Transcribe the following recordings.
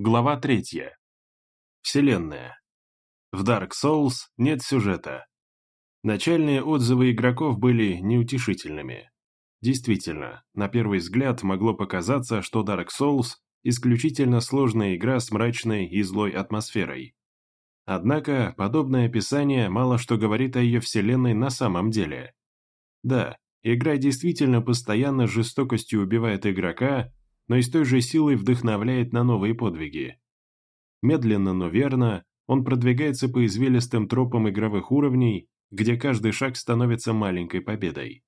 Глава третья. Вселенная. В Dark Souls нет сюжета. Начальные отзывы игроков были неутешительными. Действительно, на первый взгляд могло показаться, что Dark Souls – исключительно сложная игра с мрачной и злой атмосферой. Однако, подобное описание мало что говорит о ее вселенной на самом деле. Да, игра действительно постоянно жестокостью убивает игрока, но и с той же силой вдохновляет на новые подвиги. Медленно, но верно, он продвигается по извилистым тропам игровых уровней, где каждый шаг становится маленькой победой.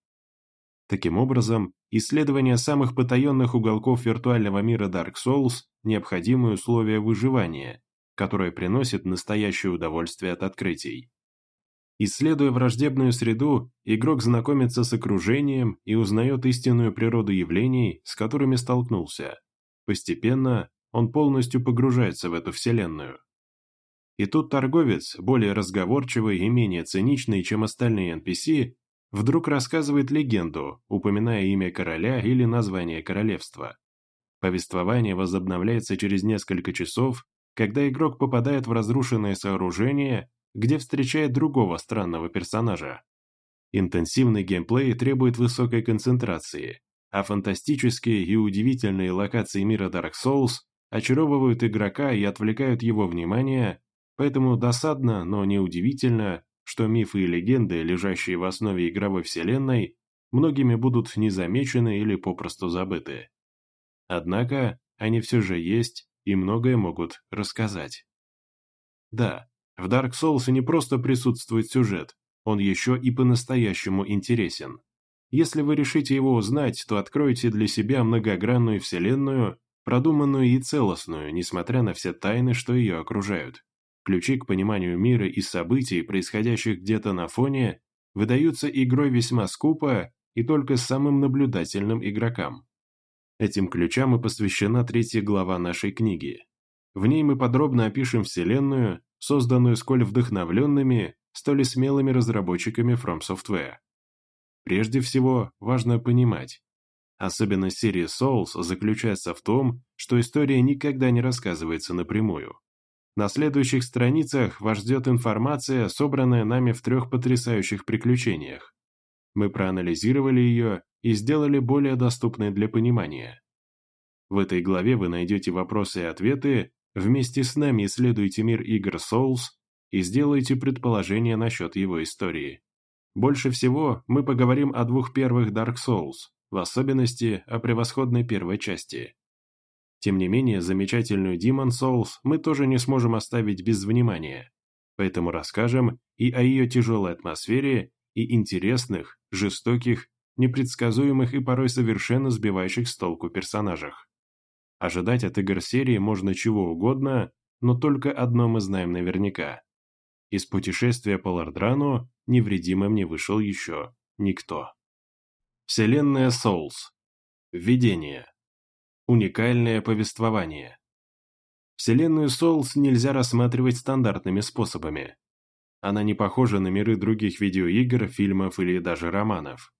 Таким образом, исследование самых потаенных уголков виртуального мира Dark Souls – необходимые условия выживания, которое приносит настоящее удовольствие от открытий. Исследуя враждебную среду, игрок знакомится с окружением и узнает истинную природу явлений, с которыми столкнулся. Постепенно он полностью погружается в эту вселенную. И тут торговец, более разговорчивый и менее циничный, чем остальные NPC, вдруг рассказывает легенду, упоминая имя короля или название королевства. Повествование возобновляется через несколько часов, когда игрок попадает в разрушенное сооружение где встречает другого странного персонажа. Интенсивный геймплей требует высокой концентрации, а фантастические и удивительные локации мира Dark Souls очаровывают игрока и отвлекают его внимание, поэтому досадно, но неудивительно, что мифы и легенды, лежащие в основе игровой вселенной, многими будут незамечены или попросту забыты. Однако они все же есть и многое могут рассказать. Да, в Dark Souls не просто присутствует сюжет, он еще и по-настоящему интересен. Если вы решите его узнать, то откроете для себя многогранную вселенную, продуманную и целостную, несмотря на все тайны, что ее окружают. Ключи к пониманию мира и событий, происходящих где-то на фоне, выдаются игрой весьма скупо и только самым наблюдательным игрокам. Этим ключам и посвящена третья глава нашей книги. В ней мы подробно опишем Вселенную, созданную сколь вдохновленными, столь смелыми разработчиками From Software. Прежде всего, важно понимать, особенность серии Souls заключается в том, что история никогда не рассказывается напрямую. На следующих страницах вас ждет информация, собранная нами в трех потрясающих приключениях. Мы проанализировали ее и сделали более доступной для понимания. В этой главе вы найдете вопросы и ответы, Вместе с нами исследуйте мир игр Souls и сделайте предположения насчет его истории. Больше всего мы поговорим о двух первых Dark Souls, в особенности о превосходной первой части. Тем не менее, замечательную Demon Souls мы тоже не сможем оставить без внимания, поэтому расскажем и о ее тяжелой атмосфере, и интересных, жестоких, непредсказуемых и порой совершенно сбивающих с толку персонажах. Ожидать от игр серии можно чего угодно, но только одно мы знаем наверняка. Из путешествия по Лордрану невредимым не вышел еще никто. Вселенная Souls. Введение. Уникальное повествование. Вселенную Souls нельзя рассматривать стандартными способами. Она не похожа на миры других видеоигр, фильмов или даже романов.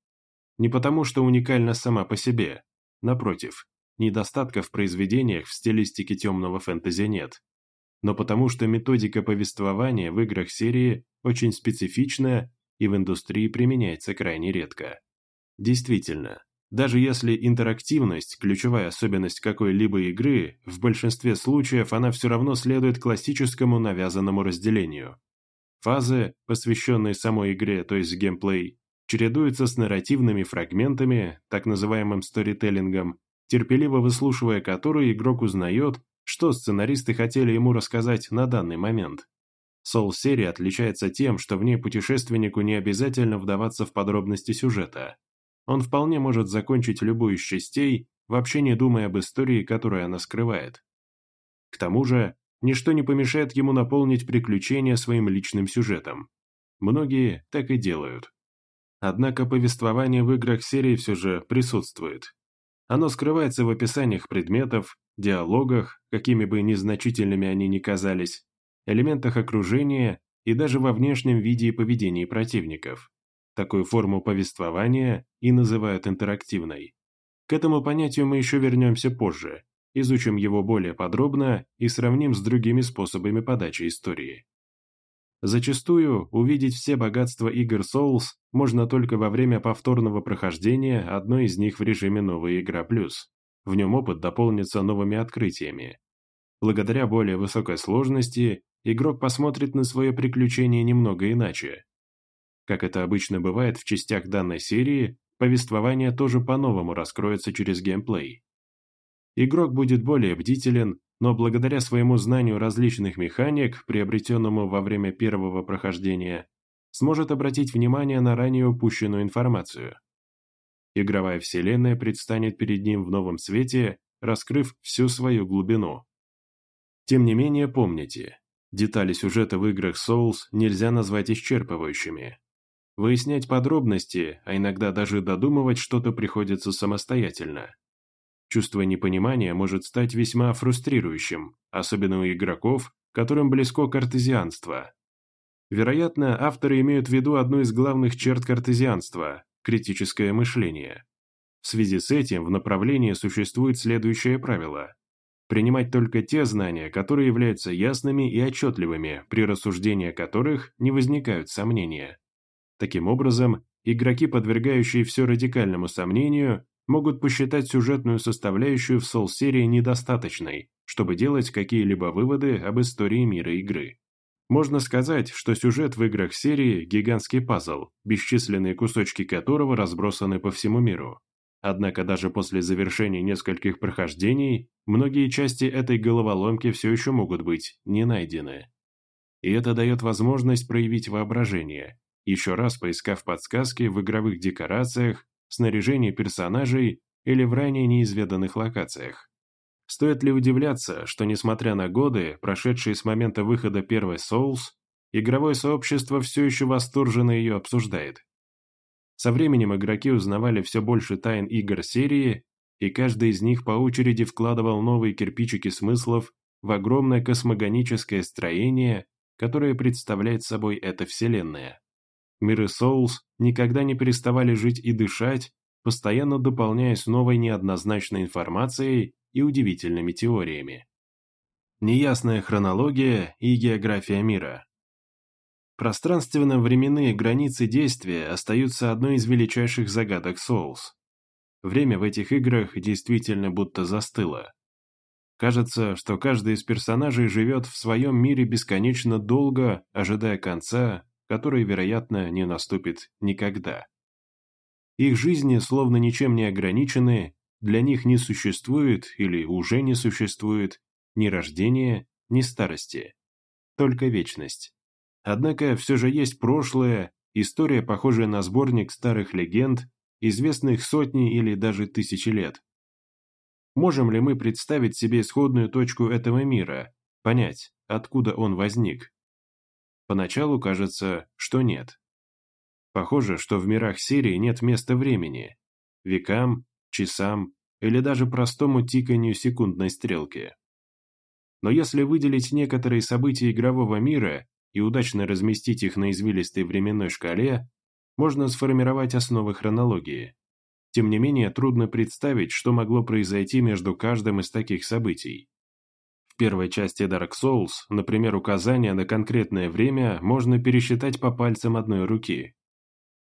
Не потому, что уникальна сама по себе. Напротив, недостатков в произведениях в стилистике темного фэнтези нет. Но потому что методика повествования в играх серии очень специфичная и в индустрии применяется крайне редко. Действительно, даже если интерактивность – ключевая особенность какой-либо игры, в большинстве случаев она все равно следует классическому навязанному разделению. Фазы, посвященные самой игре, то есть геймплей, чередуются с нарративными фрагментами, так называемым сторителлингом, терпеливо выслушивая который игрок узнает, что сценаристы хотели ему рассказать на данный момент. Soul-серия отличается тем, что в ней путешественнику не обязательно вдаваться в подробности сюжета. Он вполне может закончить любую из частей, вообще не думая об истории, которую она скрывает. К тому же, ничто не помешает ему наполнить приключения своим личным сюжетом. Многие так и делают. Однако повествование в играх серии все же присутствует. Оно скрывается в описаниях предметов, диалогах, какими бы незначительными они ни казались, элементах окружения и даже во внешнем виде и поведении противников. Такую форму повествования и называют интерактивной. К этому понятию мы еще вернемся позже, изучим его более подробно и сравним с другими способами подачи истории. Зачастую увидеть все богатства игр Souls можно только во время повторного прохождения одной из них в режиме «Новая игра плюс». В нем опыт дополнится новыми открытиями. Благодаря более высокой сложности, игрок посмотрит на свое приключение немного иначе. Как это обычно бывает в частях данной серии, повествование тоже по-новому раскроется через геймплей. Игрок будет более бдителен, но благодаря своему знанию различных механик, приобретенному во время первого прохождения, сможет обратить внимание на ранее упущенную информацию. Игровая вселенная предстанет перед ним в новом свете, раскрыв всю свою глубину. Тем не менее, помните, детали сюжета в играх Souls нельзя назвать исчерпывающими. Выяснять подробности, а иногда даже додумывать что-то приходится самостоятельно. Чувство непонимания может стать весьма фрустрирующим, особенно у игроков, которым близко картезианство. Вероятно, авторы имеют в виду одну из главных черт картезианства – критическое мышление. В связи с этим в направлении существует следующее правило – принимать только те знания, которые являются ясными и отчетливыми, при рассуждении которых не возникают сомнения. Таким образом, игроки, подвергающие все радикальному сомнению, могут посчитать сюжетную составляющую в Soul-серии недостаточной, чтобы делать какие-либо выводы об истории мира игры. Можно сказать, что сюжет в играх серии – гигантский пазл, бесчисленные кусочки которого разбросаны по всему миру. Однако даже после завершения нескольких прохождений, многие части этой головоломки все еще могут быть не найдены. И это дает возможность проявить воображение, еще раз поискав подсказки в игровых декорациях, снаряжении персонажей или в ранее неизведанных локациях. Стоит ли удивляться, что несмотря на годы, прошедшие с момента выхода первой Souls, игровое сообщество все еще восторженно ее обсуждает. Со временем игроки узнавали все больше тайн игр серии, и каждый из них по очереди вкладывал новые кирпичики смыслов в огромное космогоническое строение, которое представляет собой эта вселенная. Миры Souls никогда не переставали жить и дышать, постоянно дополняясь новой неоднозначной информацией и удивительными теориями. Неясная хронология и география мира. Пространственно-временные границы действия остаются одной из величайших загадок Souls. Время в этих играх действительно будто застыло. Кажется, что каждый из персонажей живет в своем мире бесконечно долго, ожидая конца, который, вероятно, не наступит никогда. Их жизни словно ничем не ограничены, для них не существует или уже не существует ни рождения, ни старости, только вечность. Однако все же есть прошлое, история, похожая на сборник старых легенд, известных сотни или даже тысячи лет. Можем ли мы представить себе исходную точку этого мира, понять, откуда он возник? Поначалу кажется, что нет. Похоже, что в мирах серии нет места времени, векам, часам или даже простому тиканью секундной стрелки. Но если выделить некоторые события игрового мира и удачно разместить их на извилистой временной шкале, можно сформировать основы хронологии. Тем не менее, трудно представить, что могло произойти между каждым из таких событий первой части Dark Souls, например, указания на конкретное время можно пересчитать по пальцам одной руки.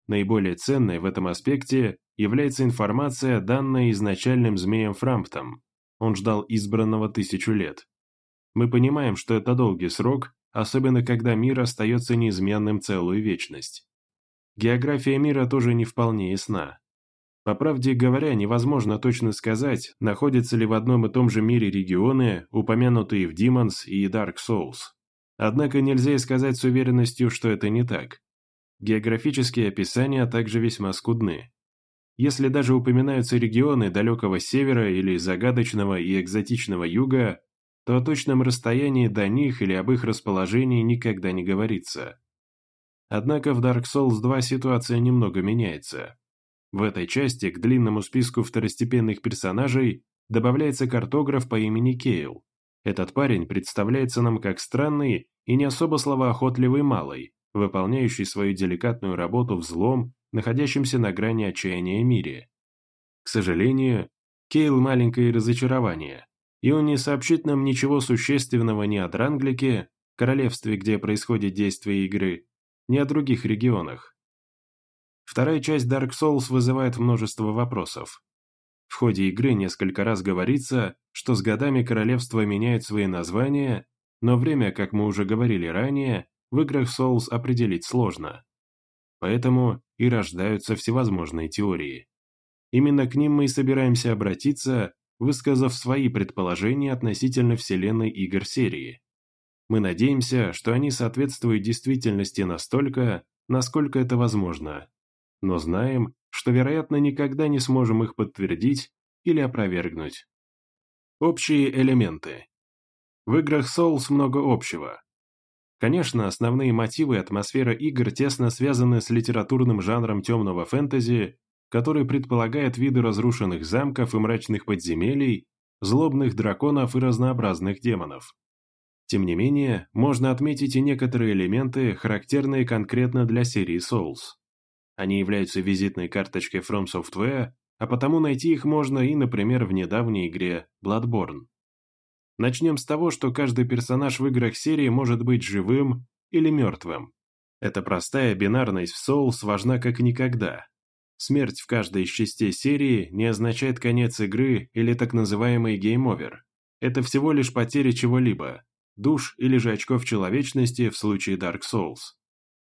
Наиболее ценной в этом аспекте является информация, данная изначальным змеем Фрамптом. Он ждал избранного тысячу лет. Мы понимаем, что это долгий срок, особенно когда мир остается неизменным целую вечность. География мира тоже не вполне ясна. По правде говоря, невозможно точно сказать, находятся ли в одном и том же мире регионы, упомянутые в Demons и Dark Souls. Однако нельзя и сказать с уверенностью, что это не так. Географические описания также весьма скудны. Если даже упоминаются регионы далекого севера или загадочного и экзотичного юга, то о точном расстоянии до них или об их расположении никогда не говорится. Однако в Dark Souls 2 ситуация немного меняется. В этой части к длинному списку второстепенных персонажей добавляется картограф по имени Кейл. Этот парень представляется нам как странный и не особо словоохотливый малый, выполняющий свою деликатную работу в злом, находящемся на грани отчаяния мире. К сожалению, Кейл – маленькое разочарование. и он не сообщит нам ничего существенного ни о Дранглике, королевстве, где происходит действие игры, ни о других регионах. Вторая часть Dark Souls вызывает множество вопросов. В ходе игры несколько раз говорится, что с годами королевства меняют свои названия, но время, как мы уже говорили ранее, в играх Souls определить сложно. Поэтому и рождаются всевозможные теории. Именно к ним мы и собираемся обратиться, высказав свои предположения относительно вселенной игр серии. Мы надеемся, что они соответствуют действительности настолько, насколько это возможно, но знаем, что, вероятно, никогда не сможем их подтвердить или опровергнуть. Общие элементы. В играх Souls много общего. Конечно, основные мотивы и атмосфера игр тесно связаны с литературным жанром темного фэнтези, который предполагает виды разрушенных замков и мрачных подземелий, злобных драконов и разнообразных демонов. Тем не менее, можно отметить и некоторые элементы, характерные конкретно для серии Souls. Они являются визитной карточкой From Software, а потому найти их можно и, например, в недавней игре Bloodborne. Начнем с того, что каждый персонаж в играх серии может быть живым или мертвым. Эта простая бинарность в Souls важна как никогда. Смерть в каждой из частей серии не означает конец игры или так называемый game over. Это всего лишь потеря чего-либо, душ или же очков человечности в случае Dark Souls.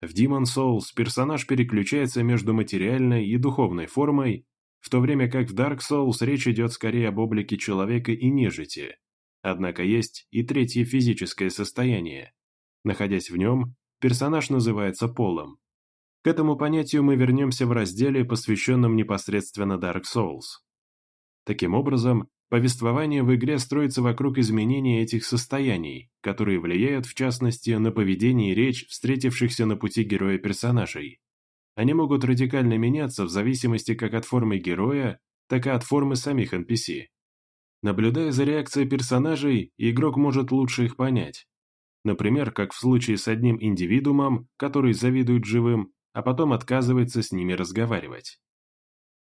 В Demon Souls персонаж переключается между материальной и духовной формой, в то время как в Dark Souls речь идет скорее об облике человека и нежити. Однако есть и третье физическое состояние. Находясь в нем, персонаж называется полом. К этому понятию мы вернемся в разделе, посвященном непосредственно Dark Souls. Таким образом, повествование в игре строится вокруг изменения этих состояний, которые влияют в частности на поведение и речь встретившихся на пути героя персонажей. Они могут радикально меняться в зависимости как от формы героя, так и от формы самих NPC. Наблюдая за реакцией персонажей, игрок может лучше их понять. Например, как в случае с одним индивидуумом, который завидует живым, а потом отказывается с ними разговаривать.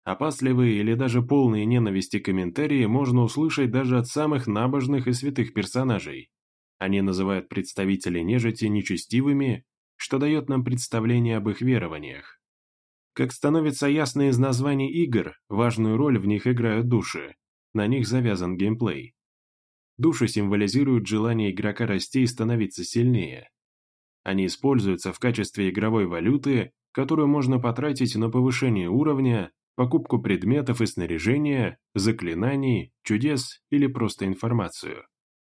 Опасливые или даже полные ненависти комментарии можно услышать даже от самых набожных и святых персонажей. Они называют представителей нежити нечестивыми, что дает нам представление об их верованиях. Как становится ясно из названий игр, важную роль в них играют души. На них завязан геймплей. Души символизируют желание игрока расти и становиться сильнее. Они используются в качестве игровой валюты, которую можно потратить на повышение уровня, покупку предметов и снаряжения, заклинаний, чудес или просто информацию.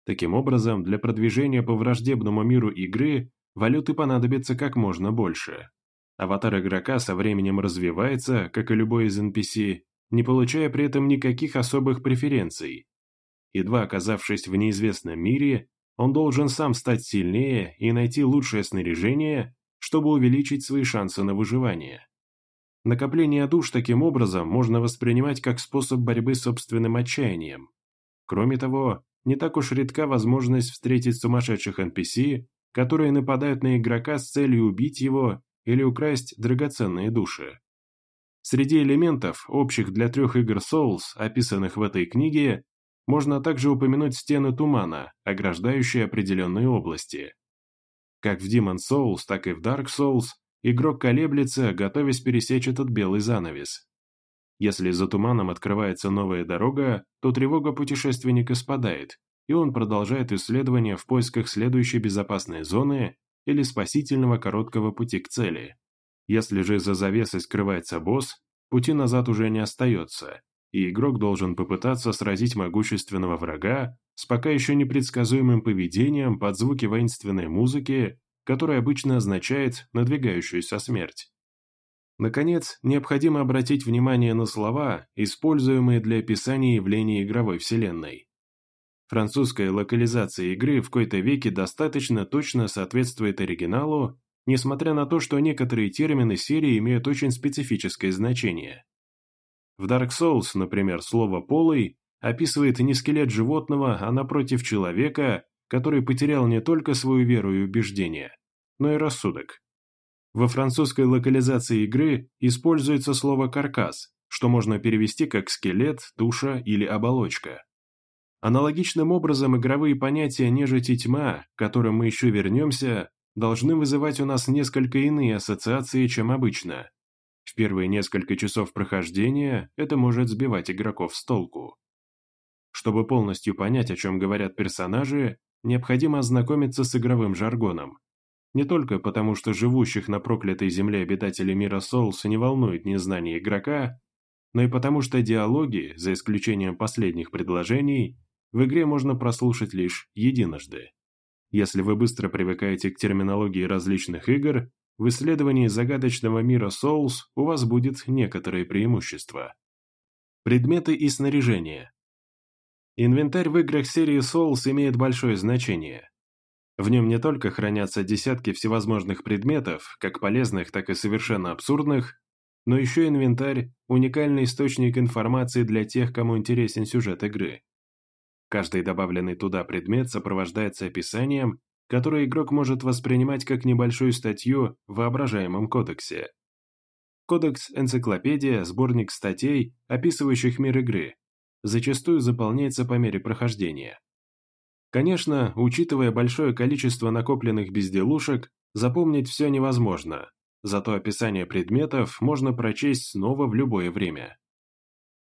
Таким образом, для продвижения по враждебному миру игры валюты понадобится как можно больше. Аватар игрока со временем развивается, как и любой из NPC, не получая при этом никаких особых преференций. Едва оказавшись в неизвестном мире, он должен сам стать сильнее и найти лучшее снаряжение, чтобы увеличить свои шансы на выживание. Накопление душ таким образом можно воспринимать как способ борьбы с собственным отчаянием. Кроме того, не так уж редка возможность встретить сумасшедших NPC, которые нападают на игрока с целью убить его или украсть драгоценные души. Среди элементов, общих для трех игр Souls, описанных в этой книге, можно также упомянуть стены тумана, ограждающие определенные области. Как в Demon Souls, так и в Dark Souls игрок колеблется, готовясь пересечь этот белый занавес. Если за туманом открывается новая дорога, то тревога путешественника спадает, и он продолжает исследование в поисках следующей безопасной зоны или спасительного короткого пути к цели. Если же за завесой скрывается босс, пути назад уже не остается, и игрок должен попытаться сразить могущественного врага с пока еще непредсказуемым поведением под звуки воинственной музыки, которая обычно означает надвигающуюся смерть. Наконец, необходимо обратить внимание на слова, используемые для описания явлений игровой вселенной. Французская локализация игры в кои-то веке достаточно точно соответствует оригиналу, несмотря на то, что некоторые термины серии имеют очень специфическое значение. В Dark Souls, например, слово «полый» описывает не скелет животного, а напротив человека, который потерял не только свою веру и убеждения, но и рассудок. Во французской локализации игры используется слово «каркас», что можно перевести как «скелет», «туша» или «оболочка». Аналогичным образом игровые понятия нежить и тьма, к которым мы еще вернемся, должны вызывать у нас несколько иные ассоциации, чем обычно. В первые несколько часов прохождения это может сбивать игроков с толку. Чтобы полностью понять, о чем говорят персонажи, необходимо ознакомиться с игровым жаргоном. Не только потому, что живущих на проклятой земле обитателей мира Souls не волнует незнание игрока, но и потому, что диалоги, за исключением последних предложений, в игре можно прослушать лишь единожды. Если вы быстро привыкаете к терминологии различных игр, в исследовании загадочного мира Souls у вас будет некоторые преимущества. Предметы и снаряжение. Инвентарь в играх серии Souls имеет большое значение. В нем не только хранятся десятки всевозможных предметов, как полезных, так и совершенно абсурдных, но еще инвентарь – уникальный источник информации для тех, кому интересен сюжет игры. Каждый добавленный туда предмет сопровождается описанием, которое игрок может воспринимать как небольшую статью в воображаемом кодексе. Кодекс – энциклопедия, сборник статей, описывающих мир игры, зачастую заполняется по мере прохождения. Конечно, учитывая большое количество накопленных безделушек, запомнить все невозможно, зато описание предметов можно прочесть снова в любое время.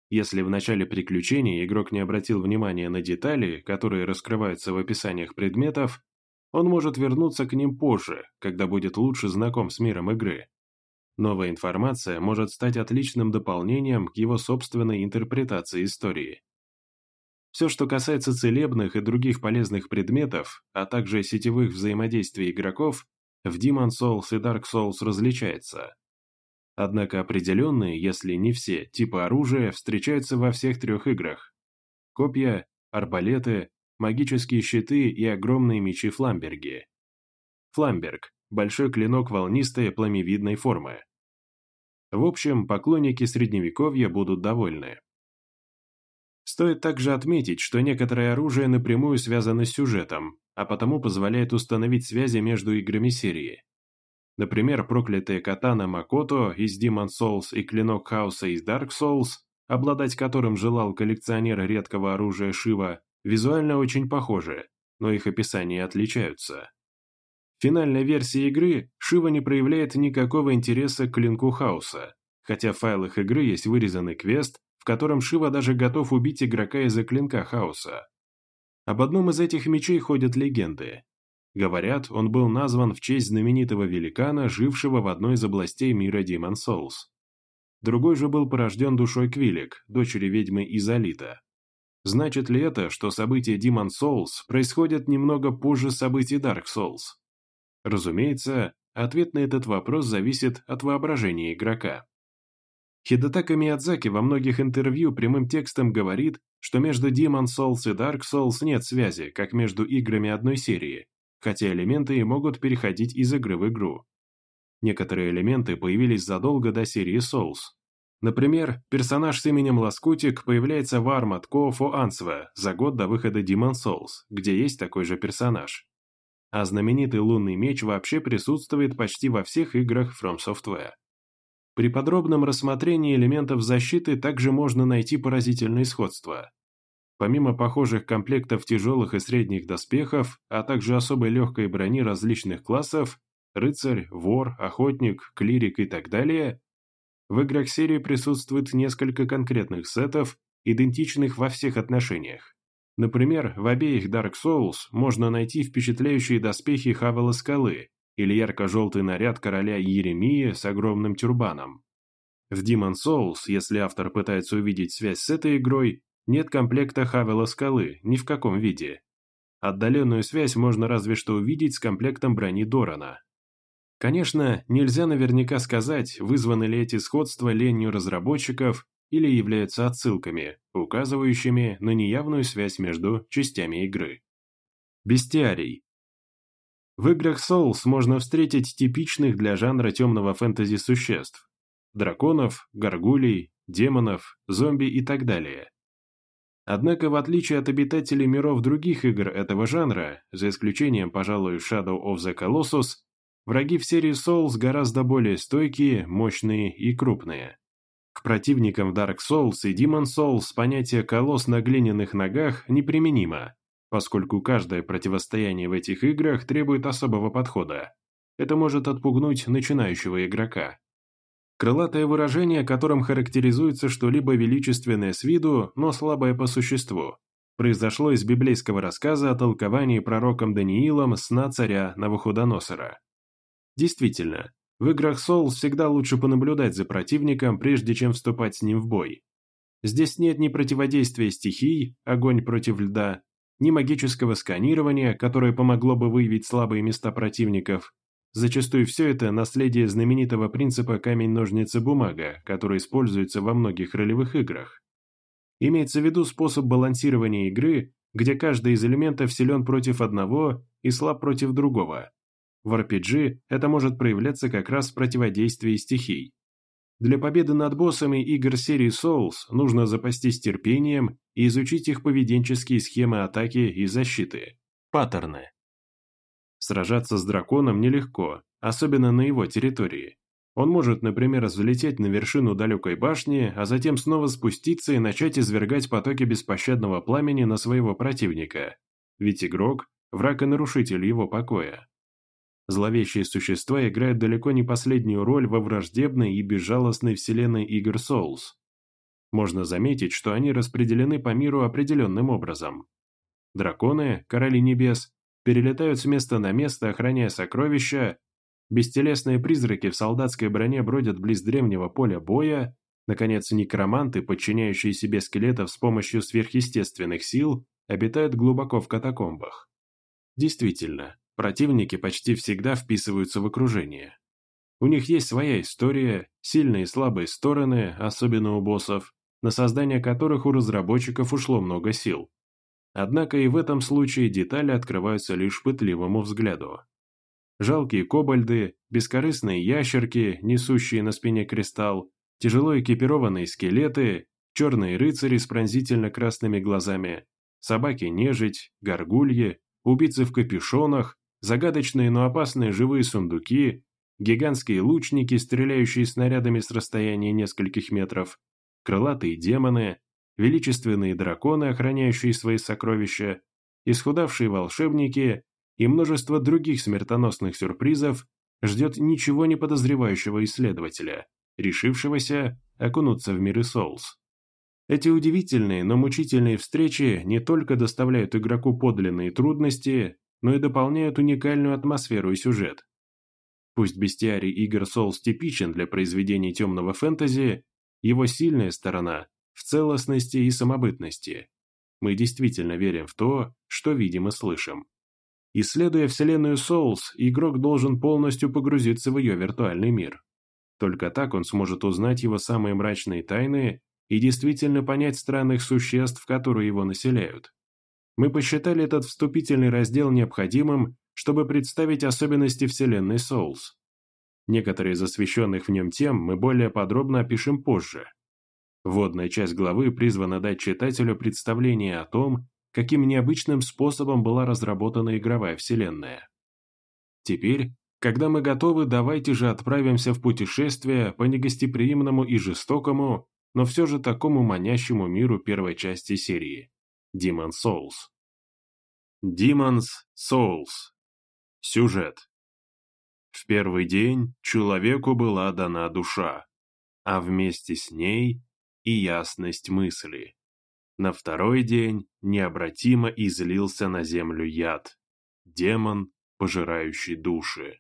Если в начале приключения игрок не обратил внимания на детали, которые раскрываются в описаниях предметов, он может вернуться к ним позже, когда будет лучше знаком с миром игры. Новая информация может стать отличным дополнением к его собственной интерпретации истории. Все, что касается целебных и других полезных предметов, а также сетевых взаимодействий игроков, в Demon Souls и Dark Souls различается. Однако определенные, если не все, типы оружия встречаются во всех трех играх. Копья, арбалеты, магические щиты и огромные мечи Фламберги. Фламберг – большой клинок волнистой пламевидной формы. В общем, поклонники Средневековья будут довольны. Стоит также отметить, что некоторое оружие напрямую связано с сюжетом, а потому позволяет установить связи между играми серии. Например, проклятые катана Макото из Demon Souls и клинок Хаоса из Dark Souls, обладать которым желал коллекционер редкого оружия Шива, визуально очень похожи, но их описания отличаются. В финальной версии игры Шива не проявляет никакого интереса к клинку Хаоса, хотя в файлах игры есть вырезанный квест, в котором Шива даже готов убить игрока из-за клинка Хаоса. Об одном из этих мечей ходят легенды. Говорят, он был назван в честь знаменитого великана, жившего в одной из областей мира Demon Souls. Другой же был порожден душой Квилик, дочери ведьмы Изолита. Значит ли это, что события Demon Souls происходят немного позже событий Dark Souls? Разумеется, ответ на этот вопрос зависит от воображения игрока. Хидетака Миядзаки во многих интервью прямым текстом говорит, что между Demon Souls и Dark Souls нет связи, как между играми одной серии, хотя элементы и могут переходить из игры в игру. Некоторые элементы появились задолго до серии Souls. Например, персонаж с именем Ласкутик появляется в Armored Core for Answer за год до выхода Demon Souls, где есть такой же персонаж. А знаменитый лунный меч вообще присутствует почти во всех играх From Software. При подробном рассмотрении элементов защиты также можно найти поразительные сходства. Помимо похожих комплектов тяжелых и средних доспехов, а также особой легкой брони различных классов, рыцарь, вор, охотник, клирик и так далее, в играх серии присутствует несколько конкретных сетов, идентичных во всех отношениях. Например, в обеих Dark Souls можно найти впечатляющие доспехи Хавела Скалы или ярко-желтый наряд короля Еремии с огромным тюрбаном. В Demon Souls, если автор пытается увидеть связь с этой игрой, нет комплекта Хавела Скалы, ни в каком виде. Отдаленную связь можно разве что увидеть с комплектом брони Дорана. Конечно, нельзя наверняка сказать, вызваны ли эти сходства ленью разработчиков или являются отсылками, указывающими на неявную связь между частями игры. Бестиарий. В играх Souls можно встретить типичных для жанра темного фэнтези существ – драконов, горгулей, демонов, зомби и так далее. Однако, в отличие от обитателей миров других игр этого жанра, за исключением, пожалуй, Shadow of the Colossus, враги в серии Souls гораздо более стойкие, мощные и крупные. К противникам Dark Souls и Demon Souls понятие «колосс на глиняных ногах» неприменимо, поскольку каждое противостояние в этих играх требует особого подхода. Это может отпугнуть начинающего игрока. Крылатое выражение, которым характеризуется что-либо величественное с виду, но слабое по существу, произошло из библейского рассказа о толковании пророком Даниилом сна царя Навуходоносора. Действительно, в играх Souls всегда лучше понаблюдать за противником, прежде чем вступать с ним в бой. Здесь нет ни противодействия стихий, огонь против льда, ни магического сканирования, которое помогло бы выявить слабые места противников, Зачастую все это наследие знаменитого принципа камень-ножницы-бумага, который используется во многих ролевых играх. Имеется в виду способ балансирования игры, где каждый из элементов силен против одного и слаб против другого. В RPG это может проявляться как раз в противодействии стихий. Для победы над боссами игр серии Souls нужно запастись терпением и изучить их поведенческие схемы атаки и защиты. Паттерны. Сражаться с драконом нелегко, особенно на его территории. Он может, например, взлететь на вершину далекой башни, а затем снова спуститься и начать извергать потоки беспощадного пламени на своего противника. Ведь игрок – враг и нарушитель его покоя. Зловещие существа играют далеко не последнюю роль во враждебной и безжалостной вселенной игр Souls. Можно заметить, что они распределены по миру определенным образом. Драконы, короли небес, перелетают с места на место, охраняя сокровища, бестелесные призраки в солдатской броне бродят близ древнего поля боя, наконец, некроманты, подчиняющие себе скелетов с помощью сверхъестественных сил, обитают глубоко в катакомбах. Действительно, противники почти всегда вписываются в окружение. У них есть своя история, сильные и слабые стороны, особенно у боссов, на создание которых у разработчиков ушло много сил. Однако и в этом случае детали открываются лишь пытливому взгляду. Жалкие кобальды, бескорыстные ящерки, несущие на спине кристалл, тяжело экипированные скелеты, черные рыцари с пронзительно красными глазами, собаки-нежить, горгульи, убийцы в капюшонах, загадочные, но опасные живые сундуки, гигантские лучники, стреляющие снарядами с расстояния нескольких метров, крылатые демоны, величественные драконы, охраняющие свои сокровища, исхудавшие волшебники и множество других смертоносных сюрпризов ждет ничего не подозревающего исследователя, решившегося окунуться в миры Souls. Эти удивительные, но мучительные встречи не только доставляют игроку подлинные трудности, но и дополняют уникальную атмосферу и сюжет. Пусть бестиарий игр Souls типичен для произведений темного фэнтези, его сильная сторона в целостности и самобытности. Мы действительно верим в то, что видим и слышим. Исследуя вселенную Souls, игрок должен полностью погрузиться в ее виртуальный мир. Только так он сможет узнать его самые мрачные тайны и действительно понять странных существ, которые его населяют. Мы посчитали этот вступительный раздел необходимым, чтобы представить особенности вселенной Souls. Некоторые из освещенных в нем тем мы более подробно опишем позже. Вводная часть главы призвана дать читателю представление о том, каким необычным способом была разработана игровая вселенная. Теперь, когда мы готовы, давайте же отправимся в путешествие по негостеприимному и жестокому, но все же такому манящему миру первой части серии – Demon's Souls. Demon's Souls. Сюжет. В первый день человеку была дана душа, а вместе с ней и ясность мысли. На второй день необратимо излился на землю яд. Демон, пожирающий души.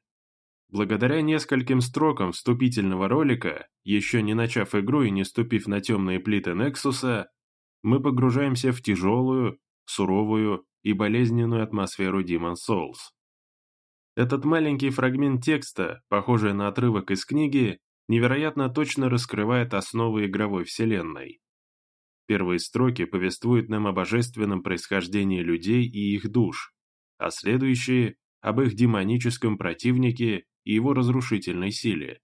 Благодаря нескольким строкам вступительного ролика, еще не начав игру и не ступив на темные плиты Нексуса, мы погружаемся в тяжелую, суровую и болезненную атмосферу Demon Souls. Этот маленький фрагмент текста, похожий на отрывок из книги, невероятно точно раскрывает основы игровой вселенной. Первые строки повествуют нам о божественном происхождении людей и их душ, а следующие – об их демоническом противнике и его разрушительной силе.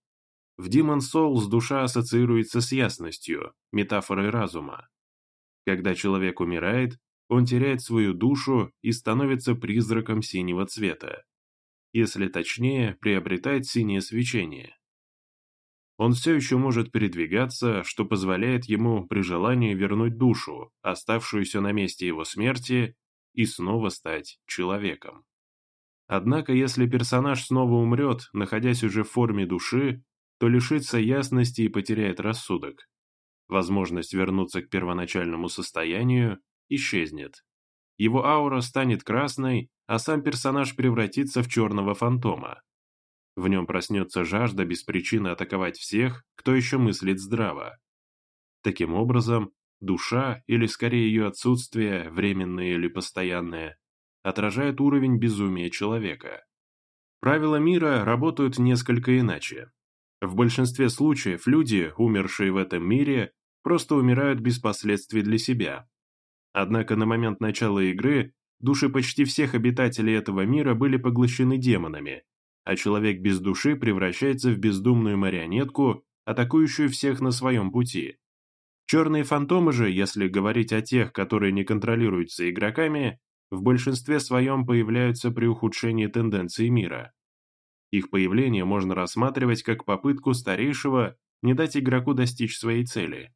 В Demon Souls душа ассоциируется с ясностью, метафорой разума. Когда человек умирает, он теряет свою душу и становится призраком синего цвета. Если точнее, приобретает синее свечение. Он все еще может передвигаться, что позволяет ему при желании вернуть душу, оставшуюся на месте его смерти, и снова стать человеком. Однако, если персонаж снова умрет, находясь уже в форме души, то лишится ясности и потеряет рассудок. Возможность вернуться к первоначальному состоянию исчезнет. Его аура станет красной, а сам персонаж превратится в черного фантома. В нем проснется жажда без причины атаковать всех, кто еще мыслит здраво. Таким образом, душа, или скорее ее отсутствие, временное или постоянное, отражает уровень безумия человека. Правила мира работают несколько иначе. В большинстве случаев люди, умершие в этом мире, просто умирают без последствий для себя. Однако на момент начала игры души почти всех обитателей этого мира были поглощены демонами, а человек без души превращается в бездумную марионетку, атакующую всех на своем пути. Черные фантомы же, если говорить о тех, которые не контролируются игроками, в большинстве своем появляются при ухудшении тенденции мира. Их появление можно рассматривать как попытку старейшего не дать игроку достичь своей цели.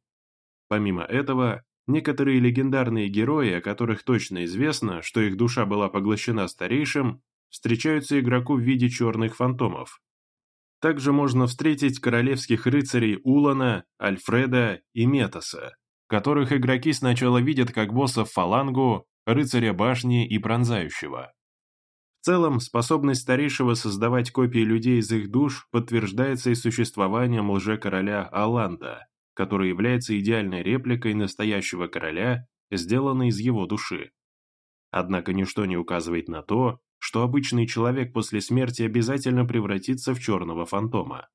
Помимо этого, некоторые легендарные герои, о которых точно известно, что их душа была поглощена старейшим, встречаются игроку в виде черных фантомов. Также можно встретить королевских рыцарей Улана, Альфреда и Метоса, которых игроки сначала видят как боссов фалангу, рыцаря башни и пронзающего. В целом, способность старейшего создавать копии людей из их душ подтверждается и существованием лже-короля Аланда, который является идеальной репликой настоящего короля, сделанной из его души. Однако ничто не указывает на то, что обычный человек после смерти обязательно превратится в черного фантома.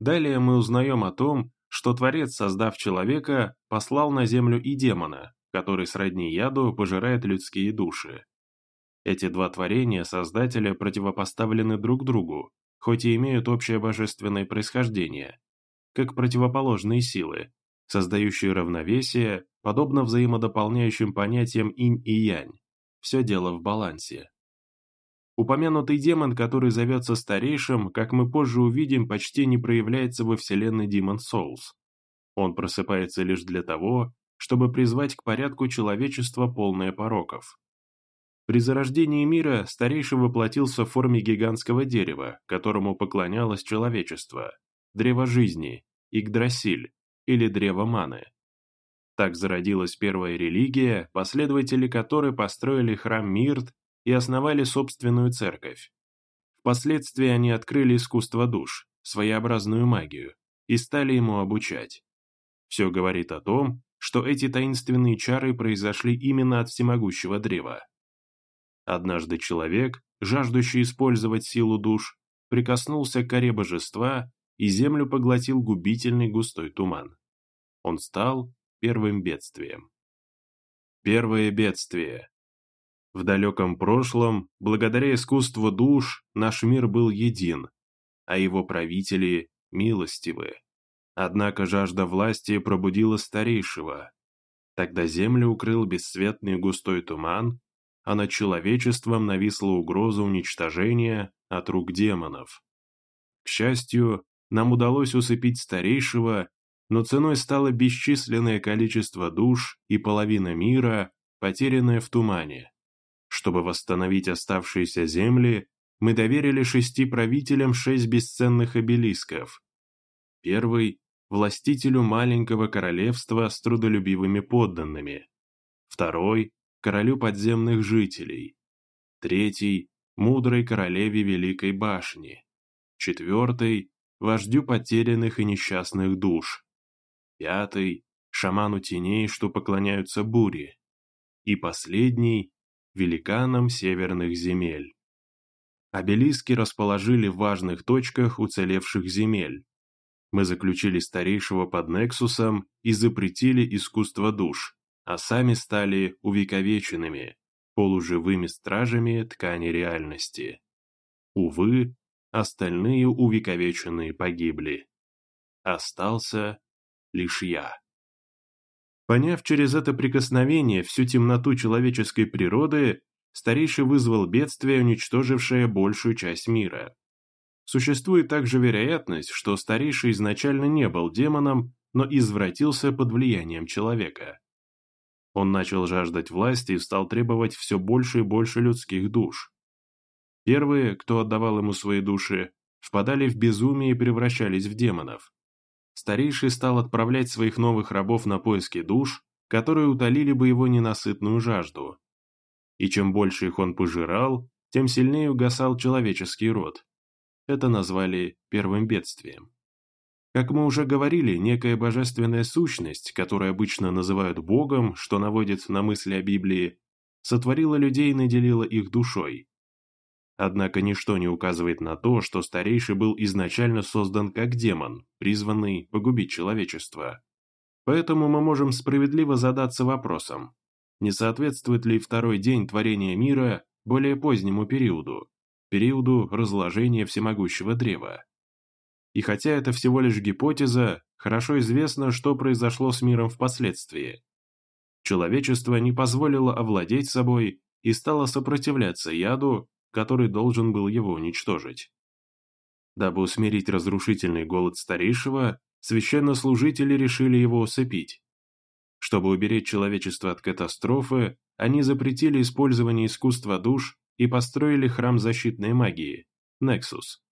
Далее мы узнаем о том, что Творец, создав человека, послал на землю и демона, который сродни яду пожирает людские души. Эти два творения Создателя противопоставлены друг другу, хоть и имеют общее божественное происхождение, как противоположные силы, создающие равновесие, подобно взаимодополняющим понятиям инь и янь. Все дело в балансе. Упомянутый демон, который зовется старейшим, как мы позже увидим, почти не проявляется во вселенной Demon Souls. Он просыпается лишь для того, чтобы призвать к порядку человечества полное пороков. При зарождении мира старейший воплотился в форме гигантского дерева, которому поклонялось человечество, древо жизни, Игдрасиль, или древо маны. Так зародилась первая религия, последователи которой построили храм Мирт и основали собственную церковь. Впоследствии они открыли искусство душ, своеобразную магию, и стали ему обучать. Все говорит о том, что эти таинственные чары произошли именно от всемогущего древа. Однажды человек, жаждущий использовать силу душ, прикоснулся к коре божества, и землю поглотил губительный густой туман. Он стал первым бедствием. Первое бедствие. В далеком прошлом, благодаря искусству душ, наш мир был един, а его правители – милостивы. Однако жажда власти пробудила старейшего. Тогда землю укрыл бесцветный густой туман, а над человечеством нависла угроза уничтожения от рук демонов. К счастью, нам удалось усыпить старейшего, но ценой стало бесчисленное количество душ и половина мира, потерянная в тумане. Чтобы восстановить оставшиеся земли, мы доверили шести правителям шесть бесценных обелисков. Первый – властителю маленького королевства с трудолюбивыми подданными. Второй – королю подземных жителей. Третий – мудрой королеве Великой башни. Четвертый – вождю потерянных и несчастных душ. Пятый – шаману теней, что поклоняются буре. И последний великанам северных земель. Обелиски расположили в важных точках уцелевших земель. Мы заключили старейшего под Нексусом и запретили искусство душ, а сами стали увековеченными, полуживыми стражами ткани реальности. Увы, остальные увековеченные погибли. Остался лишь я. Поняв через это прикосновение всю темноту человеческой природы, старейший вызвал бедствие, уничтожившее большую часть мира. Существует также вероятность, что старейший изначально не был демоном, но извратился под влиянием человека. Он начал жаждать власти и стал требовать все больше и больше людских душ. Первые, кто отдавал ему свои души, впадали в безумие и превращались в демонов. Старейший стал отправлять своих новых рабов на поиски душ, которые утолили бы его ненасытную жажду. И чем больше их он пожирал, тем сильнее угасал человеческий род. Это назвали первым бедствием. Как мы уже говорили, некая божественная сущность, которую обычно называют Богом, что наводит на мысли о Библии, сотворила людей и наделила их душой. Однако ничто не указывает на то, что старейший был изначально создан как демон, призванный погубить человечество. Поэтому мы можем справедливо задаться вопросом, не соответствует ли второй день творения мира более позднему периоду, периоду разложения всемогущего древа. И хотя это всего лишь гипотеза, хорошо известно, что произошло с миром впоследствии. Человечество не позволило овладеть собой и стало сопротивляться яду, который должен был его уничтожить. Дабы усмирить разрушительный голод старейшего, священнослужители решили его усыпить. Чтобы уберечь человечество от катастрофы, они запретили использование искусства душ и построили храм защитной магии – Нексус.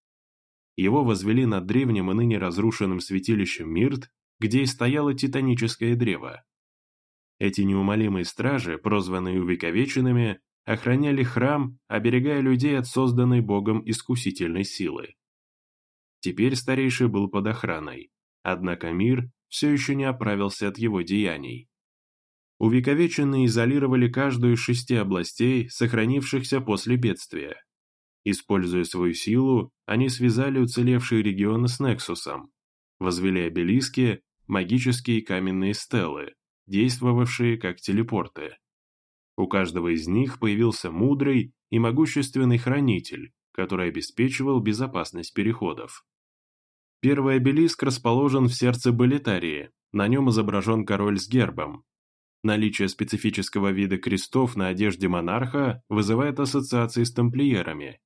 Его возвели над древним и ныне разрушенным святилищем Мирт, где и стояло титаническое древо. Эти неумолимые стражи, прозванные увековеченными, охраняли храм, оберегая людей от созданной Богом искусительной силы. Теперь старейший был под охраной, однако мир все еще не оправился от его деяний. Увековеченные изолировали каждую из шести областей, сохранившихся после бедствия. Используя свою силу, они связали уцелевшие регионы с Нексусом, возвели обелиски, магические каменные стелы, действовавшие как телепорты. У каждого из них появился мудрый и могущественный хранитель, который обеспечивал безопасность переходов. Первый обелиск расположен в сердце Болитарии, на нем изображен король с гербом. Наличие специфического вида крестов на одежде монарха вызывает ассоциации с тамплиерами.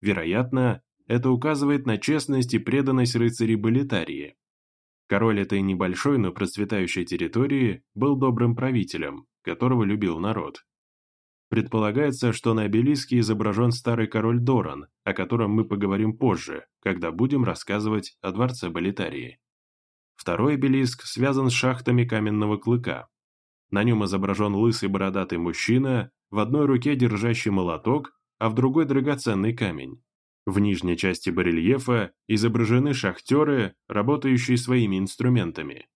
Вероятно, это указывает на честность и преданность рыцарей Болитарии. Король этой небольшой, но процветающей территории был добрым правителем, которого любил народ. Предполагается, что на обелиске изображен старый король Доран, о котором мы поговорим позже, когда будем рассказывать о дворце Болитарии. Второй обелиск связан с шахтами каменного клыка. На нем изображен лысый бородатый мужчина, в одной руке держащий молоток, а в другой драгоценный камень. В нижней части барельефа изображены шахтеры, работающие своими инструментами.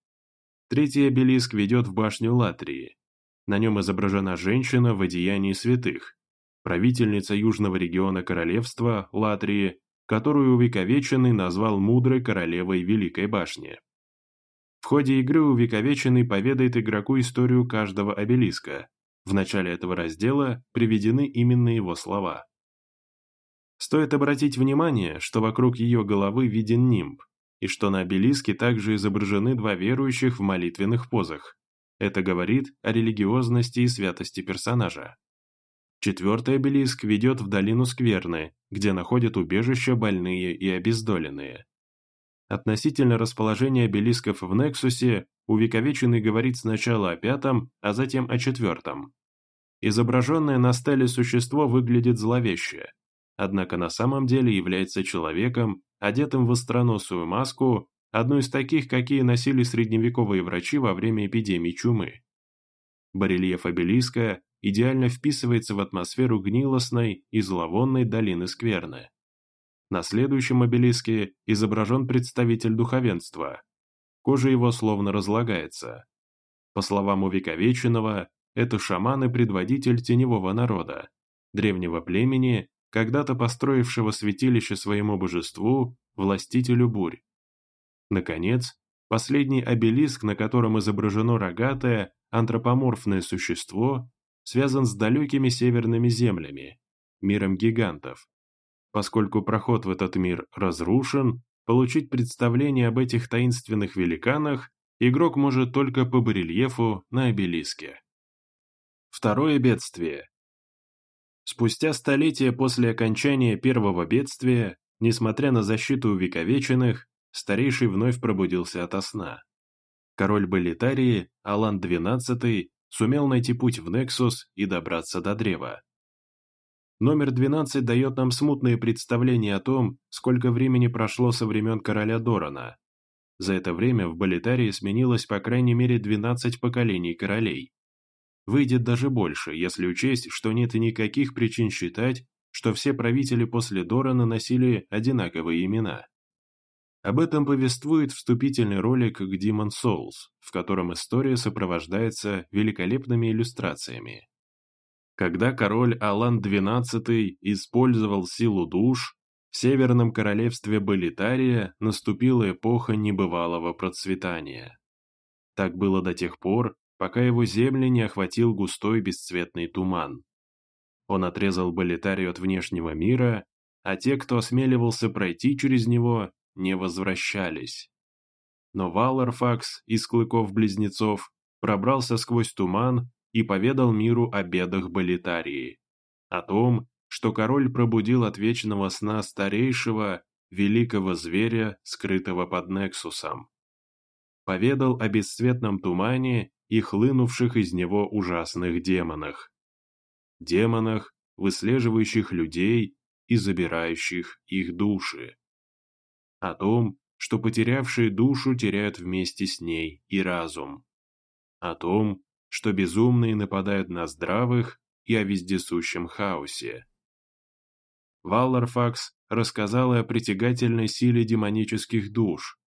Третий обелиск ведет в башню Латрии. На нем изображена женщина в одеянии святых, правительница южного региона королевства Латрии, которую увековеченный назвал мудрой королевой Великой башни. В ходе игры увековеченный поведает игроку историю каждого обелиска. В начале этого раздела приведены именно его слова. Стоит обратить внимание, что вокруг ее головы виден нимб, и что на обелиске также изображены два верующих в молитвенных позах. Это говорит о религиозности и святости персонажа. Четвертый обелиск ведет в долину Скверны, где находят убежище больные и обездоленные. Относительно расположения обелисков в Нексусе увековеченный говорит сначала о пятом, а затем о четвертом. Изображенное на стеле существо выглядит зловеще, однако на самом деле является человеком, одетым в остроносую маску одну из таких, какие носили средневековые врачи во время эпидемии чумы. Барельеф обелиска идеально вписывается в атмосферу гнилостной и зловонной долины Скверны. На следующем обелиске изображен представитель духовенства. Кожа его словно разлагается. По словам увековеченного, это шаман и предводитель теневого народа, древнего племени, когда-то построившего святилище своему божеству, властителю бурь. Наконец, последний обелиск, на котором изображено рогатое, антропоморфное существо, связан с далекими северными землями, миром гигантов. Поскольку проход в этот мир разрушен, получить представление об этих таинственных великанах игрок может только по барельефу на обелиске. Второе бедствие. Спустя столетия после окончания первого бедствия Несмотря на защиту увековеченных, старейший вновь пробудился ото сна. Король Балитарии, Алан XII, сумел найти путь в Нексус и добраться до древа. Номер 12 дает нам смутные представления о том, сколько времени прошло со времен короля Дорана. За это время в Балитарии сменилось по крайней мере 12 поколений королей. Выйдет даже больше, если учесть, что нет никаких причин считать, что все правители после Дорана носили одинаковые имена. Об этом повествует вступительный ролик к Demon Souls, в котором история сопровождается великолепными иллюстрациями. Когда король Алан XII использовал силу душ, в Северном королевстве Балитария наступила эпоха небывалого процветания. Так было до тех пор, пока его земли не охватил густой бесцветный туман. Он отрезал Балитарию от внешнего мира, а те, кто осмеливался пройти через него, не возвращались. Но Валарфакс из Клыков-Близнецов пробрался сквозь туман и поведал миру о бедах Балитарии, о том, что король пробудил от вечного сна старейшего, великого зверя, скрытого под Нексусом. Поведал о бесцветном тумане и хлынувших из него ужасных демонах демонах, выслеживающих людей и забирающих их души. О том, что потерявшие душу теряют вместе с ней и разум. О том, что безумные нападают на здравых и о вездесущем хаосе. Валларфакс рассказал о притягательной силе демонических душ.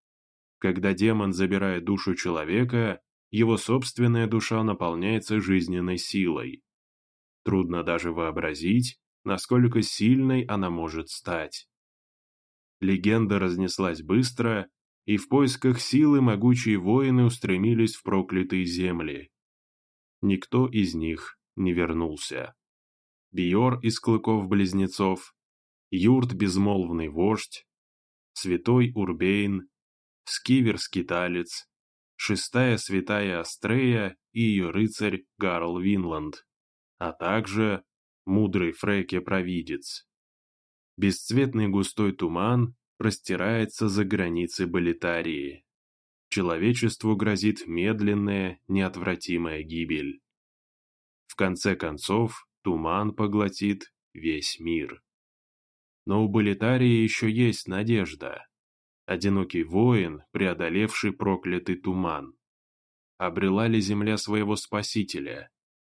Когда демон забирает душу человека, его собственная душа наполняется жизненной силой. Трудно даже вообразить, насколько сильной она может стать. Легенда разнеслась быстро, и в поисках силы могучие воины устремились в проклятые земли. Никто из них не вернулся. Биор из клыков-близнецов, Юрт безмолвный вождь, Святой Урбейн, Скивер-скиталец, Шестая святая Астрея и ее рыцарь Гарл Винланд а также мудрый Фреке-провидец. Бесцветный густой туман простирается за границы Болитарии. Человечеству грозит медленная, неотвратимая гибель. В конце концов, туман поглотит весь мир. Но у Болитарии еще есть надежда. Одинокий воин, преодолевший проклятый туман. Обрела ли земля своего спасителя?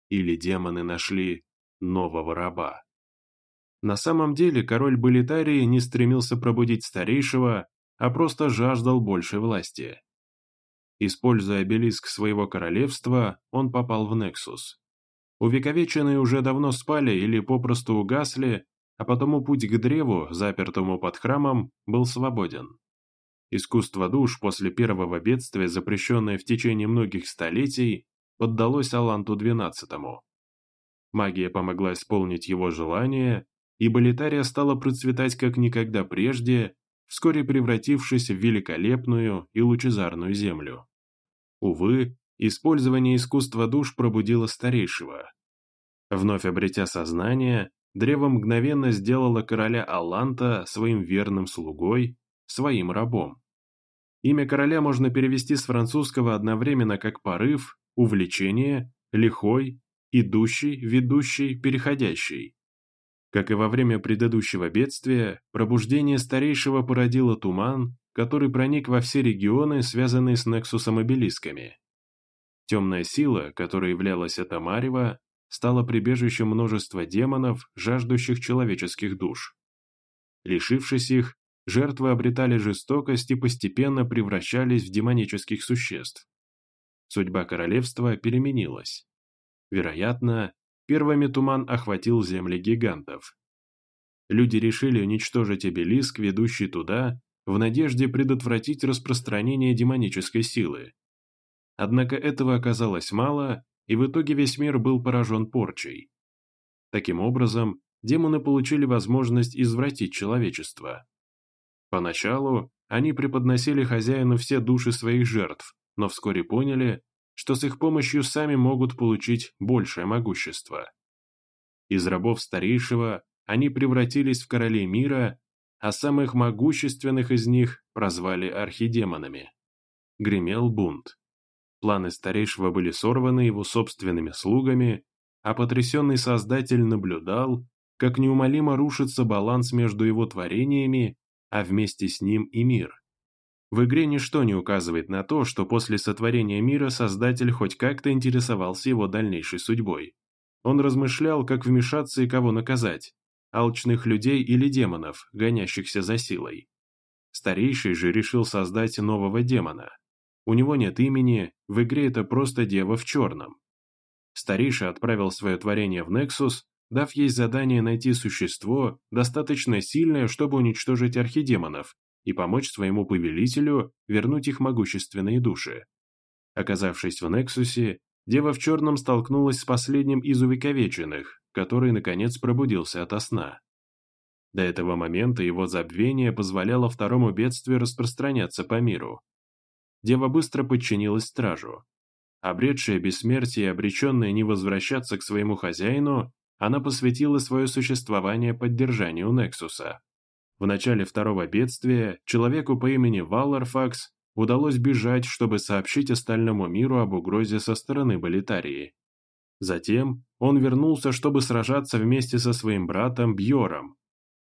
или демоны нашли нового раба. На самом деле король Балитарии не стремился пробудить старейшего, а просто жаждал большей власти. Используя обелиск своего королевства, он попал в Нексус. Увековеченные уже давно спали или попросту угасли, а потому путь к древу, запертому под храмом, был свободен. Искусство душ после первого бедствия, запрещенное в течение многих столетий, поддалось Аланту XII. Магия помогла исполнить его желание, и Болитария стала процветать как никогда прежде, вскоре превратившись в великолепную и лучезарную землю. Увы, использование искусства душ пробудило старейшего. Вновь обретя сознание, древо мгновенно сделало короля Аланта своим верным слугой, своим рабом. Имя короля можно перевести с французского одновременно как «порыв» увлечение, лихой, идущий, ведущий, переходящий. Как и во время предыдущего бедствия, пробуждение старейшего породило туман, который проник во все регионы, связанные с Нексусом обелисками. Темная сила, которой являлась эта Марева, стала прибежищем множества демонов, жаждущих человеческих душ. Лишившись их, жертвы обретали жестокость и постепенно превращались в демонических существ судьба королевства переменилась. Вероятно, первыми туман охватил земли гигантов. Люди решили уничтожить обелиск, ведущий туда, в надежде предотвратить распространение демонической силы. Однако этого оказалось мало, и в итоге весь мир был поражен порчей. Таким образом, демоны получили возможность извратить человечество. Поначалу они преподносили хозяину все души своих жертв, но вскоре поняли, что с их помощью сами могут получить большее могущество. Из рабов старейшего они превратились в королей мира, а самых могущественных из них прозвали архидемонами. Гремел бунт. Планы старейшего были сорваны его собственными слугами, а потрясенный Создатель наблюдал, как неумолимо рушится баланс между его творениями, а вместе с ним и мир. В игре ничто не указывает на то, что после сотворения мира Создатель хоть как-то интересовался его дальнейшей судьбой. Он размышлял, как вмешаться и кого наказать – алчных людей или демонов, гонящихся за силой. Старейший же решил создать нового демона. У него нет имени, в игре это просто дева в черном. Старейший отправил свое творение в Нексус, дав ей задание найти существо, достаточно сильное, чтобы уничтожить архидемонов, и помочь своему повелителю вернуть их могущественные души. Оказавшись в Нексусе, Дева в черном столкнулась с последним из увековеченных, который, наконец, пробудился ото сна. До этого момента его забвение позволяло второму бедствию распространяться по миру. Дева быстро подчинилась стражу. Обретшая бессмертие и обреченная не возвращаться к своему хозяину, она посвятила свое существование поддержанию Нексуса. В начале второго бедствия человеку по имени Валларфакс удалось бежать, чтобы сообщить остальному миру об угрозе со стороны Болитарии. Затем он вернулся, чтобы сражаться вместе со своим братом Бьором.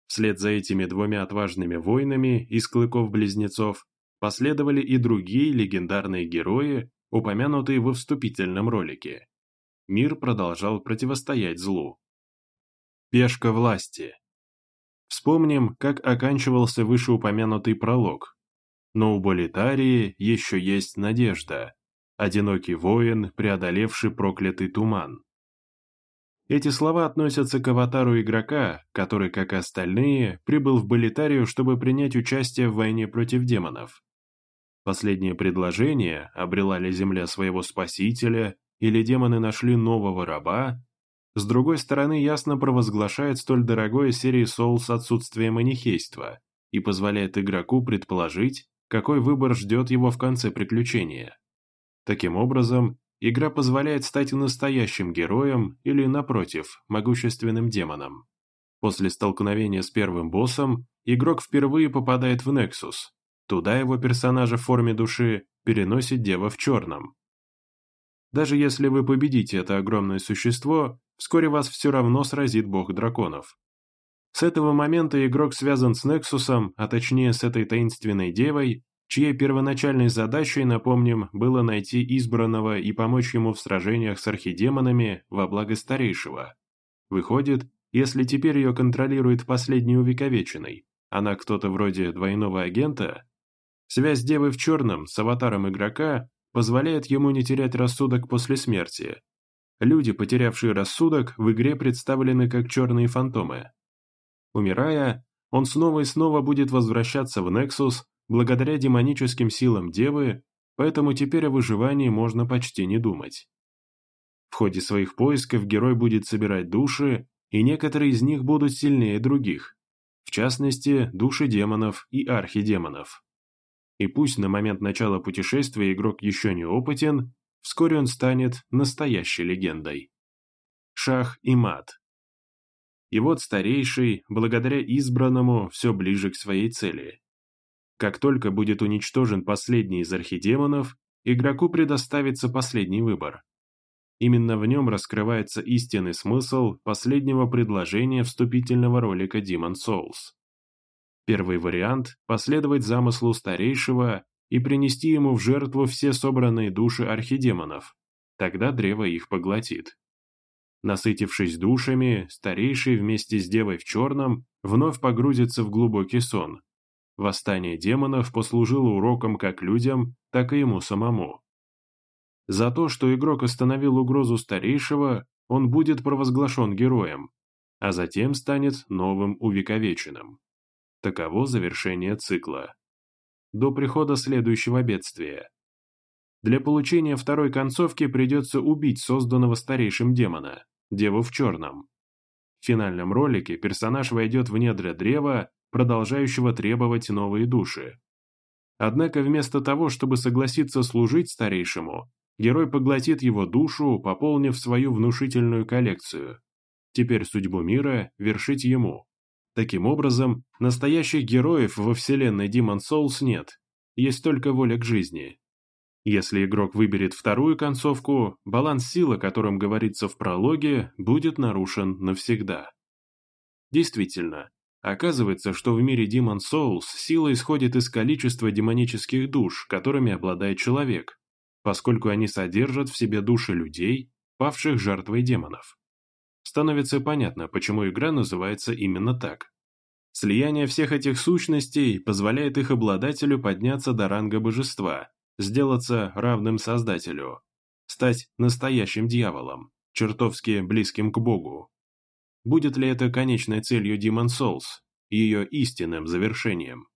Вслед за этими двумя отважными воинами из клыков-близнецов последовали и другие легендарные герои, упомянутые во вступительном ролике. Мир продолжал противостоять злу. Пешка власти. Вспомним, как оканчивался вышеупомянутый пролог, но у Болитарии еще есть надежда. Одинокий воин, преодолевший проклятый туман. Эти слова относятся к аватару игрока, который, как и остальные, прибыл в Болитарию, чтобы принять участие в войне против демонов. Последнее предложение, обрела ли земля своего спасителя, или демоны нашли нового раба, с другой стороны ясно провозглашает столь дорогое серии Souls отсутствие манихейства и позволяет игроку предположить, какой выбор ждет его в конце приключения. Таким образом, игра позволяет стать настоящим героем или, напротив, могущественным демоном. После столкновения с первым боссом, игрок впервые попадает в Нексус. Туда его персонажа в форме души переносит Дева в черном. Даже если вы победите это огромное существо, вскоре вас все равно сразит бог драконов. С этого момента игрок связан с Нексусом, а точнее с этой таинственной девой, чьей первоначальной задачей, напомним, было найти избранного и помочь ему в сражениях с архидемонами во благо старейшего. Выходит, если теперь ее контролирует последний увековеченный, она кто-то вроде двойного агента, связь девы в черном с аватаром игрока позволяет ему не терять рассудок после смерти. Люди, потерявшие рассудок, в игре представлены как черные фантомы. Умирая, он снова и снова будет возвращаться в Нексус благодаря демоническим силам Девы, поэтому теперь о выживании можно почти не думать. В ходе своих поисков герой будет собирать души, и некоторые из них будут сильнее других, в частности, души демонов и архидемонов. И пусть на момент начала путешествия игрок еще не опытен, вскоре он станет настоящей легендой. Шах и мат. И вот старейший, благодаря избранному, все ближе к своей цели. Как только будет уничтожен последний из архидемонов, игроку предоставится последний выбор. Именно в нем раскрывается истинный смысл последнего предложения вступительного ролика Demon Souls. Первый вариант – последовать замыслу старейшего и принести ему в жертву все собранные души архидемонов, тогда древо их поглотит. Насытившись душами, старейший вместе с девой в черном вновь погрузится в глубокий сон. Восстание демонов послужило уроком как людям, так и ему самому. За то, что игрок остановил угрозу старейшего, он будет провозглашен героем, а затем станет новым увековеченным. Таково завершение цикла. До прихода следующего бедствия. Для получения второй концовки придется убить созданного старейшим демона. Деву в черном. В финальном ролике персонаж войдет в недра древа, продолжающего требовать новые души. Однако вместо того, чтобы согласиться служить старейшему, герой поглотит его душу, пополнив свою внушительную коллекцию. Теперь судьбу мира вершить ему. Таким образом, настоящих героев во вселенной Demon Souls нет, есть только воля к жизни. Если игрок выберет вторую концовку, баланс сил, о котором говорится в прологе, будет нарушен навсегда. Действительно, оказывается, что в мире Demon Souls сила исходит из количества демонических душ, которыми обладает человек, поскольку они содержат в себе души людей, павших жертвой демонов становится понятно, почему игра называется именно так. Слияние всех этих сущностей позволяет их обладателю подняться до ранга божества, сделаться равным создателю, стать настоящим дьяволом, чертовски близким к Богу. Будет ли это конечной целью Demon Souls, ее истинным завершением?